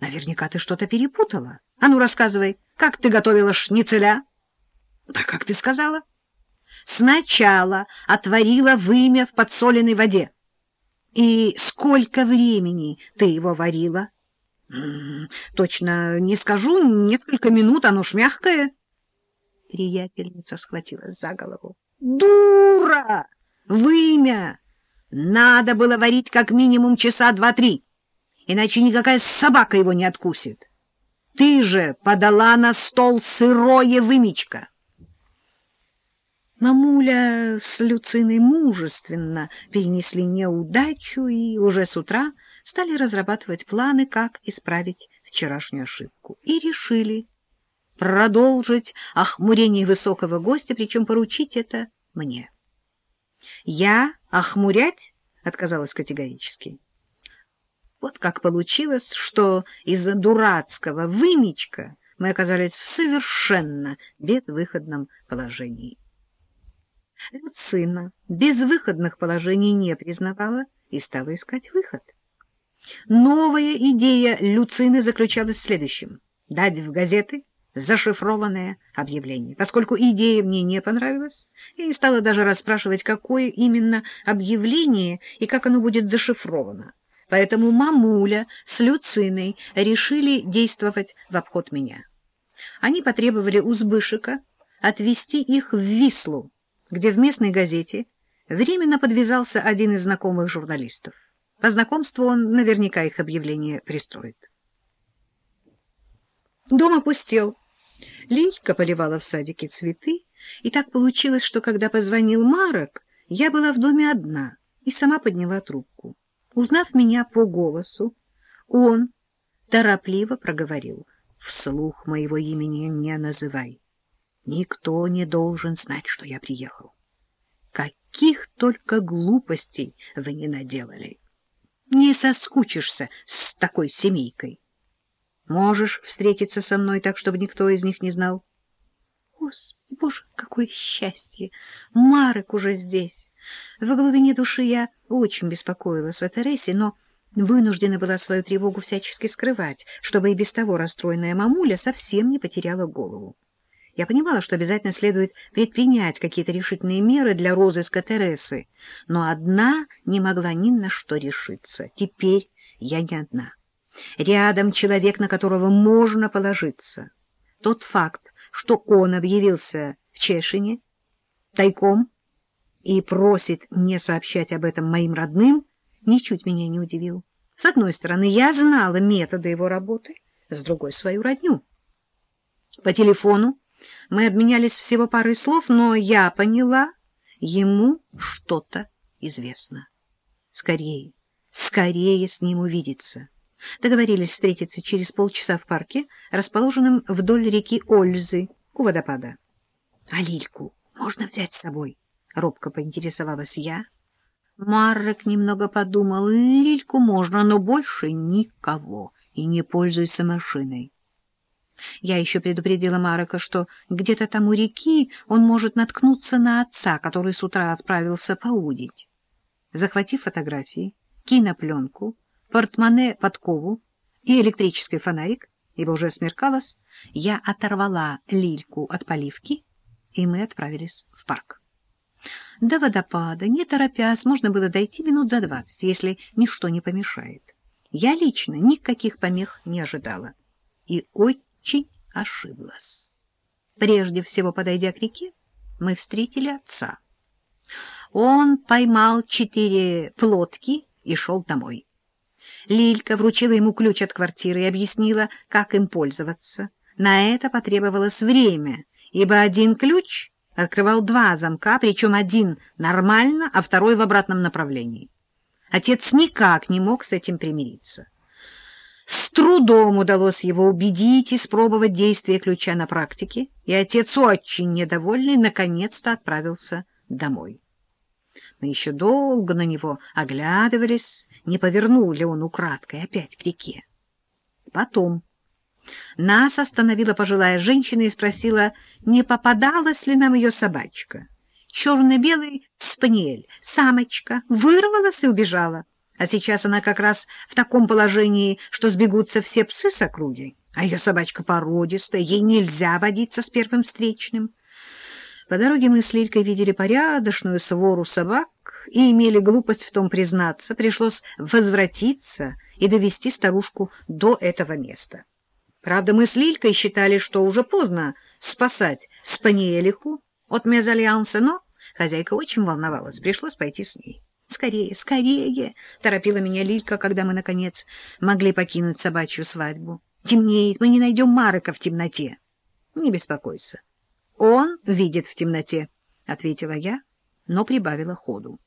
Наверняка ты что-то перепутала. А ну, рассказывай, как ты готовила шницеля? Да как ты сказала? Сначала отварила вымя в подсоленной воде. И сколько времени ты его варила? Точно не скажу, несколько минут, оно ж мягкое. Приятельница схватилась за голову. Дура! Вымя! Надо было варить как минимум часа два-три иначе никакая собака его не откусит. Ты же подала на стол сырое вымечко. Мамуля с Люциной мужественно перенесли неудачу и уже с утра стали разрабатывать планы, как исправить вчерашнюю ошибку. И решили продолжить охмурение высокого гостя, причем поручить это мне. Я охмурять отказалась категорически. Вот как получилось, что из-за дурацкого вымечка мы оказались в совершенно безвыходном положении. Люцина безвыходных положений не признавала и стала искать выход. Новая идея Люцины заключалась в следующем — дать в газеты зашифрованное объявление. Поскольку идея мне не понравилась, я не стала даже расспрашивать, какое именно объявление и как оно будет зашифровано. Поэтому мамуля с Люциной решили действовать в обход меня. Они потребовали у Збышика отвезти их в Вислу, где в местной газете временно подвязался один из знакомых журналистов. По знакомству он наверняка их объявление пристроит. Дом опустел. Лилька поливала в садике цветы, и так получилось, что когда позвонил Марок, я была в доме одна и сама подняла трубку. Узнав меня по голосу, он торопливо проговорил. «Вслух моего имени не называй. Никто не должен знать, что я приехал. Каких только глупостей вы не наделали. Не соскучишься с такой семейкой. Можешь встретиться со мной так, чтобы никто из них не знал?» Господи, боже, какое счастье! Марек уже здесь. В глубине души я очень беспокоилась о Тересе, но вынуждена была свою тревогу всячески скрывать, чтобы и без того расстроенная мамуля совсем не потеряла голову. Я понимала, что обязательно следует предпринять какие-то решительные меры для розыска Тересы, но одна не могла ни на что решиться. Теперь я не одна. Рядом человек, на которого можно положиться. Тот факт, что он объявился в Чешине тайком и просит не сообщать об этом моим родным, ничуть меня не удивил. С одной стороны, я знала методы его работы, с другой — свою родню. По телефону мы обменялись всего парой слов, но я поняла, ему что-то известно. Скорее, скорее с ним увидеться. Договорились встретиться через полчаса в парке, расположенном вдоль реки Ользы, у водопада. — А Лильку можно взять с собой? — робко поинтересовалась я. Маррек немного подумал. — Лильку можно, но больше никого, и не пользуйся машиной. Я еще предупредила Марека, что где-то там у реки он может наткнуться на отца, который с утра отправился поудить. Захватив фотографии, кинопленку, портмоне, подкову и электрический фонарик, ибо уже смеркалось, я оторвала лильку от поливки, и мы отправились в парк. До водопада, не торопясь, можно было дойти минут за двадцать, если ничто не помешает. Я лично никаких помех не ожидала и очень ошиблась. Прежде всего, подойдя к реке, мы встретили отца. Он поймал четыре плотки и шел домой. Лилька вручила ему ключ от квартиры и объяснила, как им пользоваться. На это потребовалось время, ибо один ключ открывал два замка, причем один нормально, а второй в обратном направлении. Отец никак не мог с этим примириться. С трудом удалось его убедить и спробовать действие ключа на практике, и отец, очень недовольный, наконец-то отправился домой. Мы еще долго на него оглядывались, не повернул ли он украдкой опять к реке. Потом нас остановила пожилая женщина и спросила, не попадалась ли нам ее собачка. Черно-белый спаниель, самочка, вырвалась и убежала. А сейчас она как раз в таком положении, что сбегутся все псы с округи, а ее собачка породистая, ей нельзя водиться с первым встречным. По дороге мы с Лилькой видели порядочную свору собак и имели глупость в том признаться. Пришлось возвратиться и довести старушку до этого места. Правда, мы с Лилькой считали, что уже поздно спасать Спаниелиху от мезальянса, но хозяйка очень волновалась, пришлось пойти с ней. «Скорее, скорее!» — торопила меня Лилька, когда мы, наконец, могли покинуть собачью свадьбу. «Темнеет, мы не найдем Марека в темноте». «Не беспокойся. Он видит в темноте», — ответила я, но прибавила ходу.